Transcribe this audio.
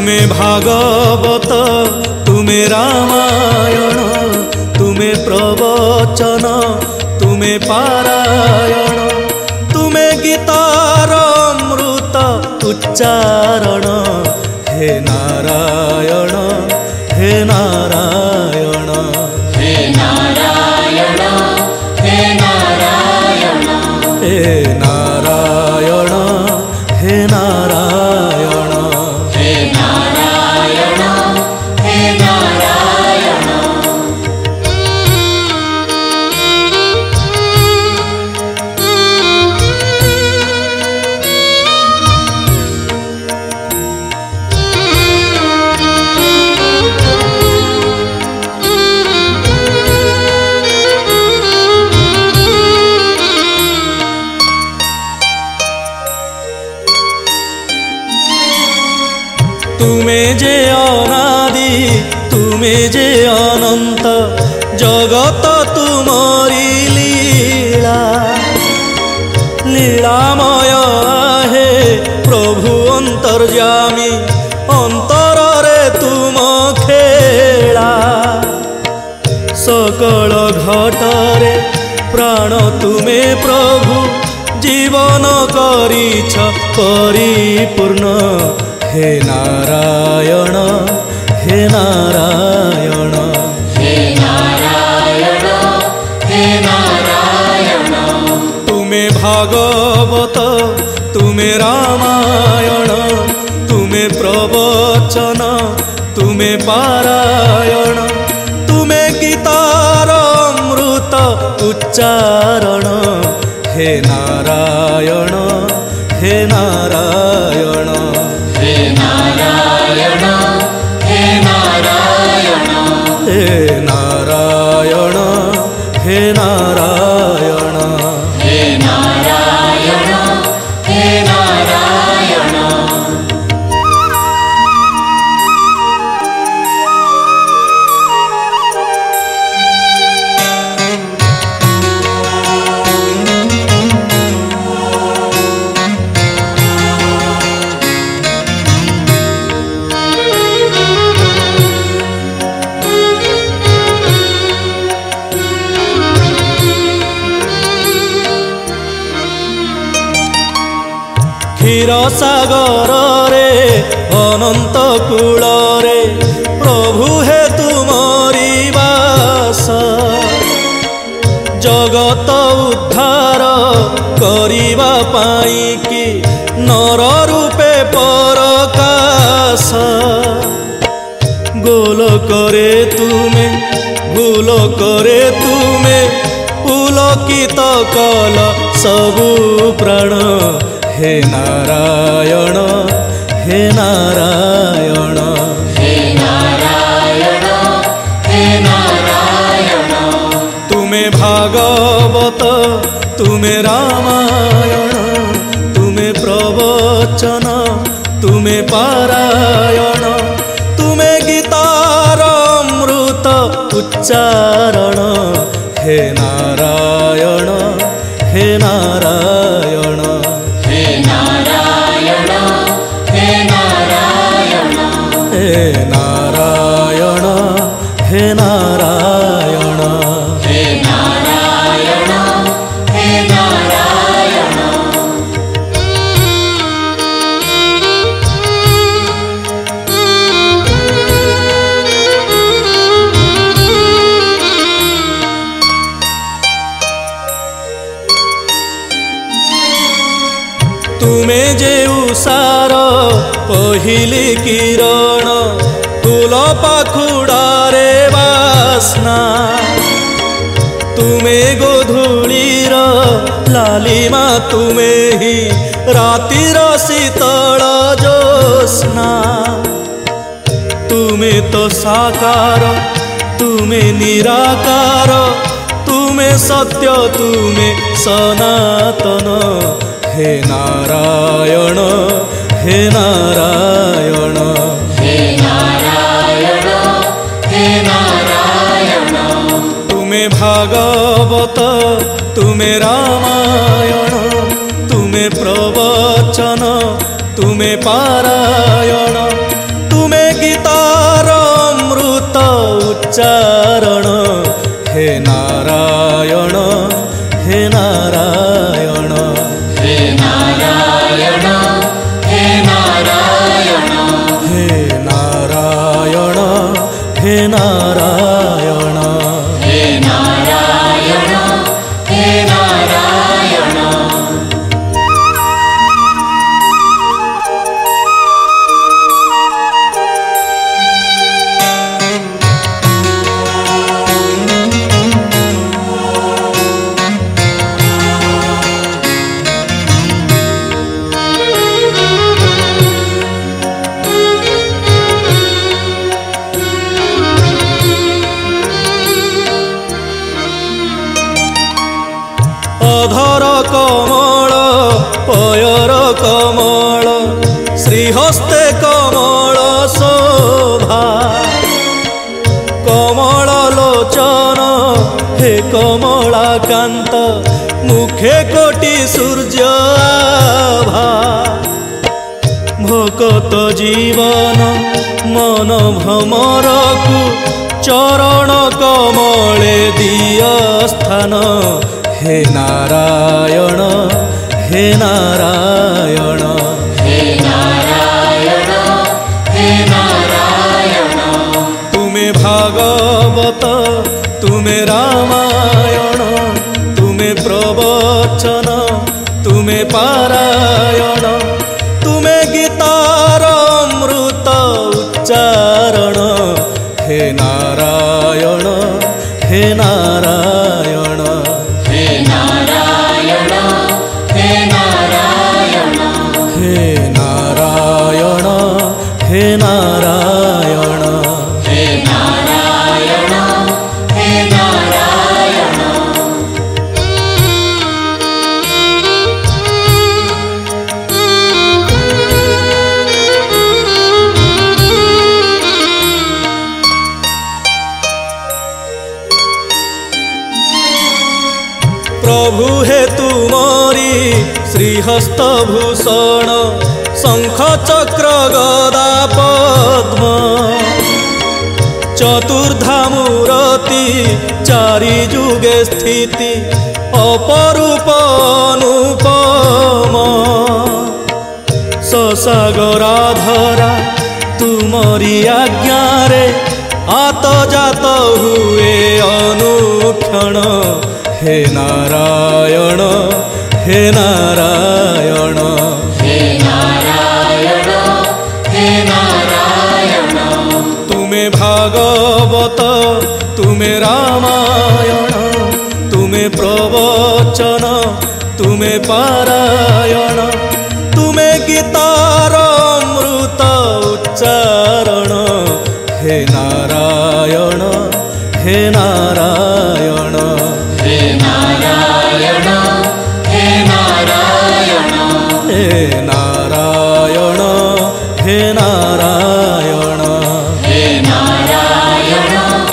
ତୁମେ ଭାଗବତ ତୁମେ ରାମାୟଣ ତୁମେ ପ୍ରବଚନ ତୁମେ ପାରାୟଣ ତୁମେ ଗୀତାର ଅମୃତ ଉଚ୍ଚାରଣ ହେ ନା তুমি যে অনাদি তুমি যে অনন্ত জগত তুমি লীলা লীলাময় হে প্রভু অন্তর্যামী অন্তরে তুম খেলা সকল ঘটরে প্রাণ তুমি প্রভু জীবন করিছ পরিপূর্ণ হে নারায়ণ হে নারায়ণ হে নারায়ণ হে নারায়ণ তুমি ভাগবত তুমি রামায়ণ তুমি প্রবচন তুমি পারায়ণ তুমি গীতার অমৃত উচ্চারণ হে নারায়ণ হে নারায়ণ नारा ଗଭୀର ସାଗରରେ ଅନନ୍ତ କୂଳରେ ପ୍ରଭୁ ହେ ତୁମରିବାସ ଜଗତ ଉଦ୍ଧାର କରିବା ପାଇଁକି ନର ରୂପେ ପରକାଶ ଗୋଲ କରେ ତୁମେ ଗୋଲ କରେ ତୁମେ ପୁଲକିତ କଲ ସବୁ ପ୍ରାଣ হে নারায়ণ হে নারায়ণ হে নারায়ণ হে নারায়ণ তুমি ভাগবত তুমি রামায়ণ তুমি প্রবচন তুমি পারায়ণ তুমি গীতার অমৃত উচ্চারণ হে নারায়ণ হে নারায়ণ नारायण हे नारायण हे नारायण तुमे जे उसार पहिली किरण धूलो पाखुडारे वासना तुमे गोधुळीर लालिमा तुमे ही रातीर शीतळ जोस्ना तुमे तो साकार तुमे निराकार तुमे सत्य तुमे सनातन हे नारायण हे नारायण तुम्हें भागवत तुम्हें रामायण तुम्हें प्रवचन तुम्हें पारायण तुम्हें गीतार अमृत उच्चारण हे नारायण हे नारायण हे नारायण हे नारायण हे नारायण हे नारायण नारायण ଧର କମଳ ପୟର କମଳ ଶ୍ରୀହସ୍ତେ କମଳ ଶୋଭା କମଳ ଲୋଚନ ହେ କମଳା କାନ୍ତ ମୁଖେ କୋଟି ସୂର୍ଯ୍ୟ ଭା ଭକତ ଜୀବନ ମନ ଭ୍ରମରକୁ ଚରଣ କମଳେ ଦିଅ ସ୍ଥାନ हे नारायण हे नारायण हे नारायण हे नारायण तुम्हें भागवत तुम्हें रामायण तुम्हें प्रवचन तुम्हें पारायण तुम्हें गीतार अमृत उच्चारण हे नारायण हे नारायण প্রভু হে তুমি শ্রীহস্ত ভূষণ শঙ্খ চক্র গদা পদ্ম চতুর্ধা মূরতি চারি যুগে স্থিতি অপরূপ অনুপম সসাগরা ধরা তুমি আজ্ঞারে আতজাত হুয়ে অনুক্ষণ हे नारायण हे नारायण हे नारायण हे नारायण तुम्हें भागवत तुम्हें रामायण तुम्हें प्रवचन तुम्हें पारायण तुम्हें गीतार अमृत उच्चारण हे नारायण हे नारायण